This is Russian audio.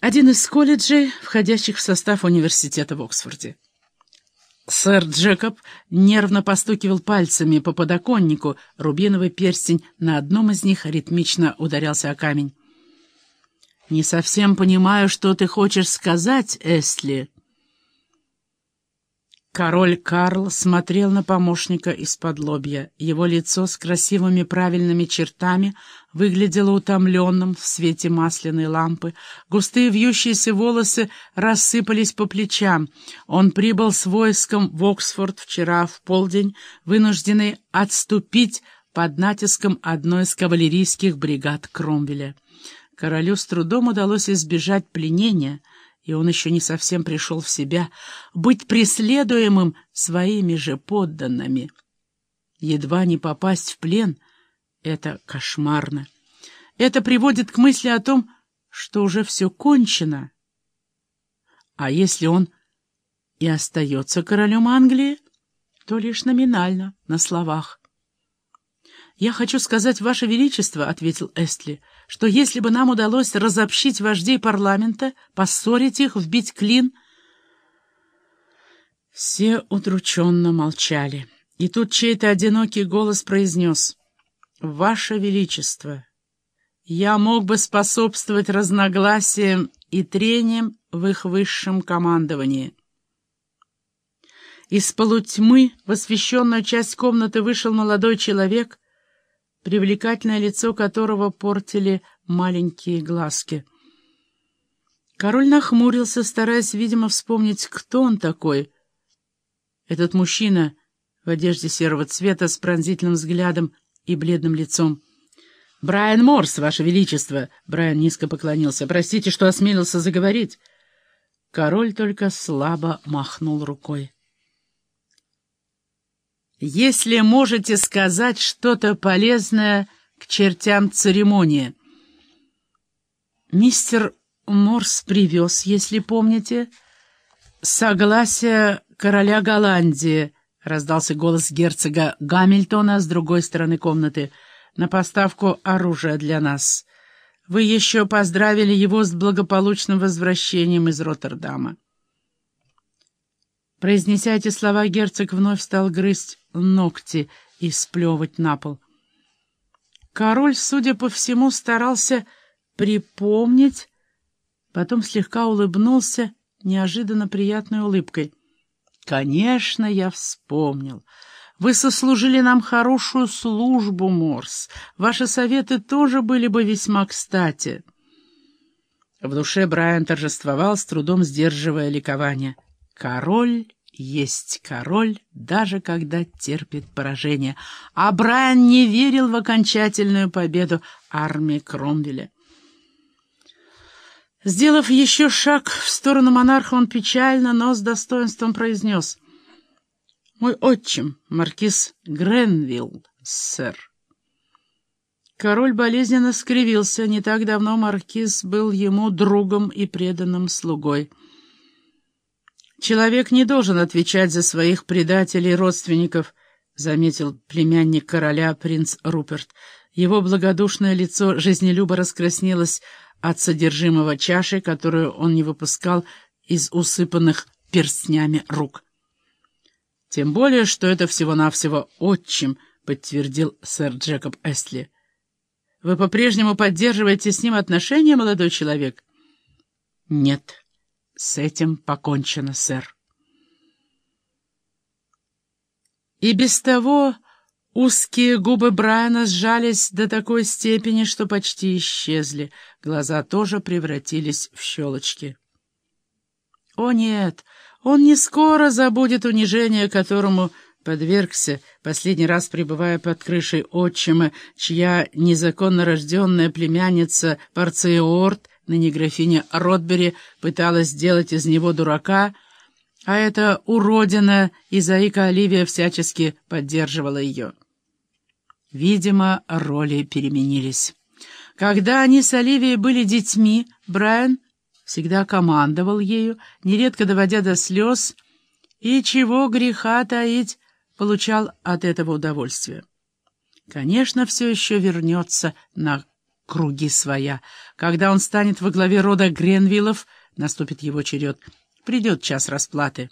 один из колледжей, входящих в состав университета в Оксфорде. Сэр Джекоб нервно постукивал пальцами по подоконнику, рубиновый перстень на одном из них ритмично ударялся о камень. «Не совсем понимаю, что ты хочешь сказать, Эстли», Король Карл смотрел на помощника из-под лобья. Его лицо с красивыми правильными чертами выглядело утомленным в свете масляной лампы. Густые вьющиеся волосы рассыпались по плечам. Он прибыл с войском в Оксфорд вчера в полдень, вынужденный отступить под натиском одной из кавалерийских бригад Кромвеля. Королю с трудом удалось избежать пленения — и он еще не совсем пришел в себя, быть преследуемым своими же подданными. Едва не попасть в плен — это кошмарно. Это приводит к мысли о том, что уже все кончено. А если он и остается королем Англии, то лишь номинально, на словах. «Я хочу сказать, Ваше Величество», — ответил Эстли, — «что если бы нам удалось разобщить вождей парламента, поссорить их, вбить клин...» Все удрученно молчали. И тут чей-то одинокий голос произнес «Ваше Величество, я мог бы способствовать разногласиям и трениям в их высшем командовании». Из полутьмы в освещенную часть комнаты вышел молодой человек — привлекательное лицо которого портили маленькие глазки. Король нахмурился, стараясь, видимо, вспомнить, кто он такой. Этот мужчина в одежде серого цвета с пронзительным взглядом и бледным лицом. «Брайан Морс, Ваше Величество!» Брайан низко поклонился. «Простите, что осмелился заговорить». Король только слабо махнул рукой. Если можете сказать что-то полезное к чертям церемонии. Мистер Морс привез, если помните, согласие короля Голландии, раздался голос герцога Гамильтона с другой стороны комнаты, на поставку оружия для нас. Вы еще поздравили его с благополучным возвращением из Роттердама. Произнеся эти слова, герцог вновь стал грызть ногти и сплевывать на пол. Король, судя по всему, старался припомнить, потом слегка улыбнулся неожиданно приятной улыбкой. «Конечно, я вспомнил. Вы сослужили нам хорошую службу, Морс. Ваши советы тоже были бы весьма кстати». В душе Брайан торжествовал, с трудом сдерживая ликование. Король есть король, даже когда терпит поражение. А Брайан не верил в окончательную победу армии Кромвеля. Сделав еще шаг в сторону монарха, он печально, но с достоинством произнес. «Мой отчим, маркиз Гренвилл, сэр». Король болезненно скривился. Не так давно маркиз был ему другом и преданным слугой. «Человек не должен отвечать за своих предателей и родственников», — заметил племянник короля принц Руперт. Его благодушное лицо жизнелюбо раскраснелось от содержимого чаши, которую он не выпускал из усыпанных перстнями рук. «Тем более, что это всего-навсего отчим», — подтвердил сэр Джекоб Эстли. «Вы по-прежнему поддерживаете с ним отношения, молодой человек?» «Нет». С этим покончено, сэр. И без того узкие губы Брайана сжались до такой степени, что почти исчезли. Глаза тоже превратились в щелочки. О нет, он не скоро забудет унижение, которому подвергся, последний раз пребывая под крышей отчима, чья незаконно рожденная племянница Парциорт Ныне графиня Ротбери пыталась сделать из него дурака, а эта уродина и заика Оливия всячески поддерживала ее. Видимо, роли переменились. Когда они с Оливией были детьми, Брайан всегда командовал ею, нередко доводя до слез, и чего греха таить, получал от этого удовольствие. Конечно, все еще вернется на круги своя. Когда он станет во главе рода Гренвиллов, наступит его черед. Придет час расплаты.